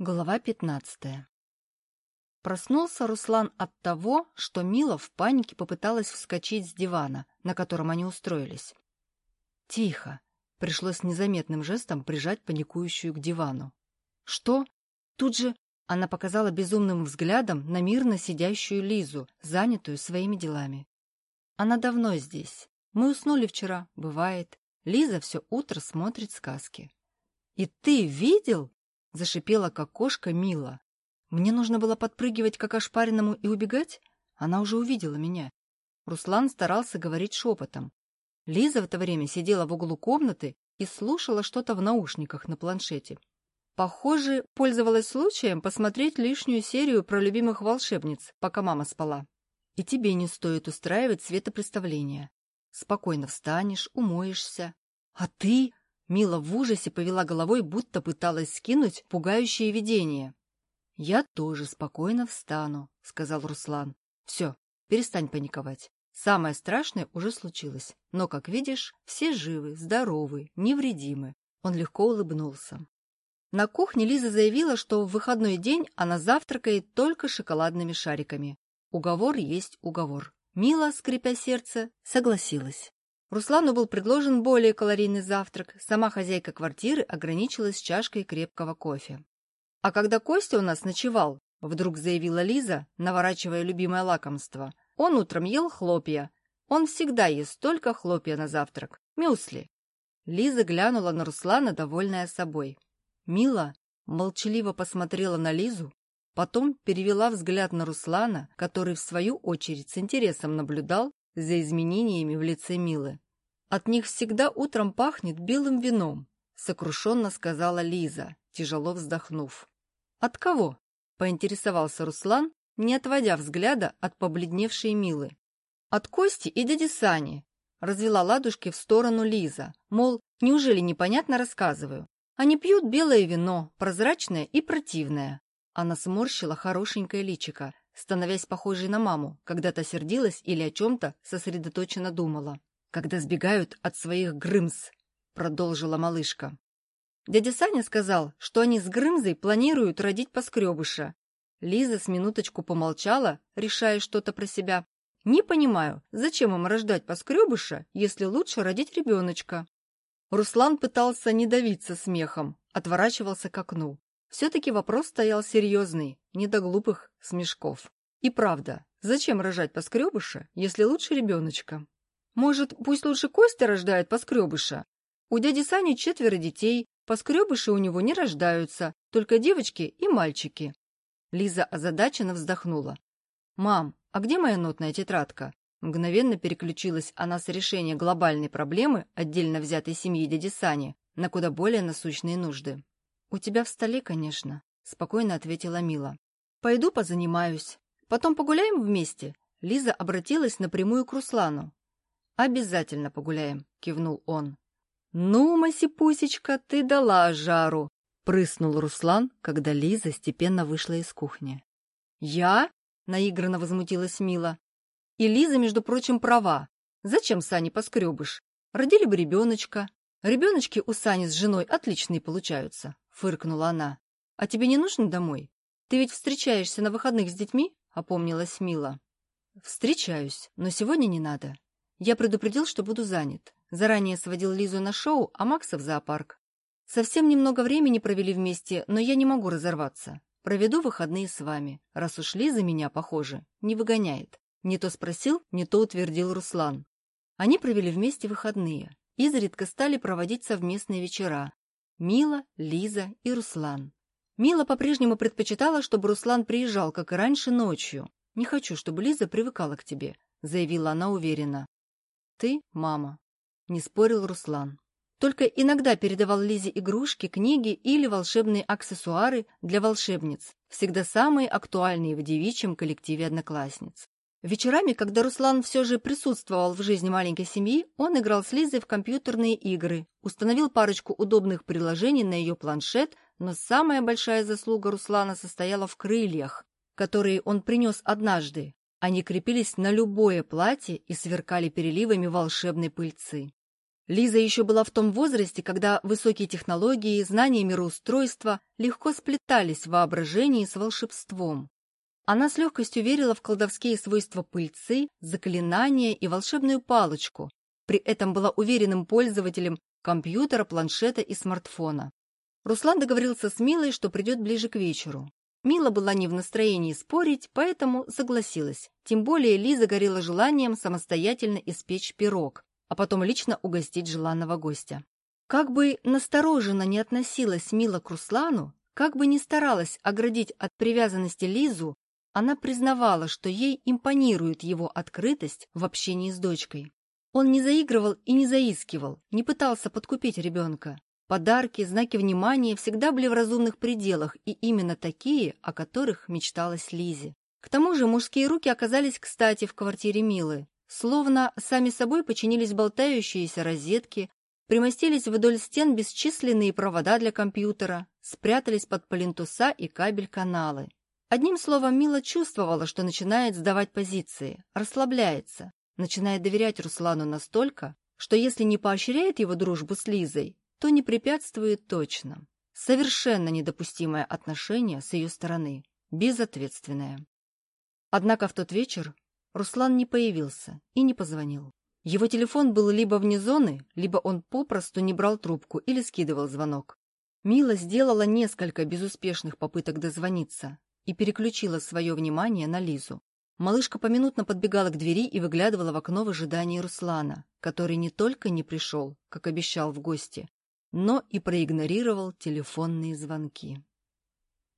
Глава пятнадцатая Проснулся Руслан от того, что Мила в панике попыталась вскочить с дивана, на котором они устроились. «Тихо!» — пришлось незаметным жестом прижать паникующую к дивану. «Что?» Тут же она показала безумным взглядом на мирно сидящую Лизу, занятую своими делами. «Она давно здесь. Мы уснули вчера, бывает. Лиза все утро смотрит сказки». «И ты видел?» — зашипела, как кошка, Мила. «Мне нужно было подпрыгивать, как ошпаренному, и убегать? Она уже увидела меня». Руслан старался говорить шепотом. Лиза в это время сидела в углу комнаты и слушала что-то в наушниках на планшете. Похоже, пользовалась случаем посмотреть лишнюю серию про любимых волшебниц, пока мама спала. И тебе не стоит устраивать светопреставления. Спокойно встанешь, умоешься. А ты Мила в ужасе повела головой, будто пыталась скинуть пугающее видение. «Я тоже спокойно встану», — сказал Руслан. «Все, перестань паниковать. Самое страшное уже случилось. Но, как видишь, все живы, здоровы, невредимы». Он легко улыбнулся. На кухне Лиза заявила, что в выходной день она завтракает только шоколадными шариками. Уговор есть уговор. Мила, скрипя сердце, согласилась. Руслану был предложен более калорийный завтрак, сама хозяйка квартиры ограничилась чашкой крепкого кофе. «А когда Костя у нас ночевал», — вдруг заявила Лиза, наворачивая любимое лакомство, «он утром ел хлопья. Он всегда ест только хлопья на завтрак. Мюсли». Лиза глянула на Руслана, довольная собой. Мила молчаливо посмотрела на Лизу, потом перевела взгляд на Руслана, который, в свою очередь, с интересом наблюдал за изменениями в лице Милы. «От них всегда утром пахнет белым вином», — сокрушенно сказала Лиза, тяжело вздохнув. «От кого?» — поинтересовался Руслан, не отводя взгляда от побледневшей Милы. «От Кости и дяди Сани», — развела ладушки в сторону Лиза, мол, неужели непонятно рассказываю. Они пьют белое вино, прозрачное и противное. Она сморщила хорошенькое личико, становясь похожей на маму, когда-то сердилась или о чем-то сосредоточенно думала. «Когда сбегают от своих Грымс», — продолжила малышка. Дядя Саня сказал, что они с Грымзой планируют родить поскребыша. Лиза с минуточку помолчала, решая что-то про себя. «Не понимаю, зачем им рождать поскребыша, если лучше родить ребеночка?» Руслан пытался не давиться смехом, отворачивался к окну. Все-таки вопрос стоял серьезный, не до глупых смешков. И правда, зачем рожать поскребыша, если лучше ребеночка? Может, пусть лучше Костя рождает поскребыша? У дяди Сани четверо детей, поскребыши у него не рождаются, только девочки и мальчики. Лиза озадаченно вздохнула. «Мам, а где моя нотная тетрадка?» Мгновенно переключилась она с решения глобальной проблемы отдельно взятой семьи дяди Сани на куда более насущные нужды. «У тебя в столе, конечно», — спокойно ответила Мила. «Пойду позанимаюсь. Потом погуляем вместе?» Лиза обратилась напрямую к Руслану. «Обязательно погуляем», — кивнул он. «Ну, Масипусечка, ты дала жару!» — прыснул Руслан, когда Лиза степенно вышла из кухни. «Я?» — наигранно возмутилась Мила. «И Лиза, между прочим, права. Зачем Сане поскребыш? Родили бы ребеночка. Ребеночки у Сани с женой отличные получаются фыркнула она. «А тебе не нужно домой? Ты ведь встречаешься на выходных с детьми?» — опомнилась Мила. «Встречаюсь, но сегодня не надо. Я предупредил, что буду занят. Заранее сводил Лизу на шоу, а Макса в зоопарк. Совсем немного времени провели вместе, но я не могу разорваться. Проведу выходные с вами, раз уж Лиза меня, похоже, не выгоняет. Не то спросил, не то утвердил Руслан. Они провели вместе выходные. Изредка стали проводить совместные вечера, Мила, Лиза и Руслан. Мила по-прежнему предпочитала, чтобы Руслан приезжал, как и раньше, ночью. «Не хочу, чтобы Лиза привыкала к тебе», — заявила она уверенно. «Ты — мама», — не спорил Руслан. Только иногда передавал Лизе игрушки, книги или волшебные аксессуары для волшебниц, всегда самые актуальные в девичьем коллективе одноклассниц. Вечерами, когда Руслан все же присутствовал в жизни маленькой семьи, он играл с Лизой в компьютерные игры, установил парочку удобных приложений на ее планшет, но самая большая заслуга Руслана состояла в крыльях, которые он принес однажды. Они крепились на любое платье и сверкали переливами волшебной пыльцы. Лиза еще была в том возрасте, когда высокие технологии, знания мироустройства легко сплетались в воображении с волшебством. Она с легкостью верила в колдовские свойства пыльцы, заклинания и волшебную палочку, при этом была уверенным пользователем компьютера, планшета и смартфона. Руслан договорился с Милой, что придет ближе к вечеру. Мила была не в настроении спорить, поэтому согласилась. Тем более Лиза горела желанием самостоятельно испечь пирог, а потом лично угостить желанного гостя. Как бы настороженно не относилась Мила к Руслану, как бы не старалась оградить от привязанности Лизу, она признавала, что ей импонирует его открытость в общении с дочкой. Он не заигрывал и не заискивал, не пытался подкупить ребенка. Подарки, знаки внимания всегда были в разумных пределах, и именно такие, о которых мечталась Лизе. К тому же мужские руки оказались кстати в квартире Милы. Словно сами собой починились болтающиеся розетки, примостились вдоль стен бесчисленные провода для компьютера, спрятались под плинтуса и кабель-каналы. Одним словом, Мила чувствовала, что начинает сдавать позиции, расслабляется, начинает доверять Руслану настолько, что если не поощряет его дружбу с Лизой, то не препятствует точно. Совершенно недопустимое отношение с ее стороны, безответственное. Однако в тот вечер Руслан не появился и не позвонил. Его телефон был либо вне зоны, либо он попросту не брал трубку или скидывал звонок. Мила сделала несколько безуспешных попыток дозвониться и переключила свое внимание на Лизу. Малышка поминутно подбегала к двери и выглядывала в окно в ожидании Руслана, который не только не пришел, как обещал в гости, но и проигнорировал телефонные звонки.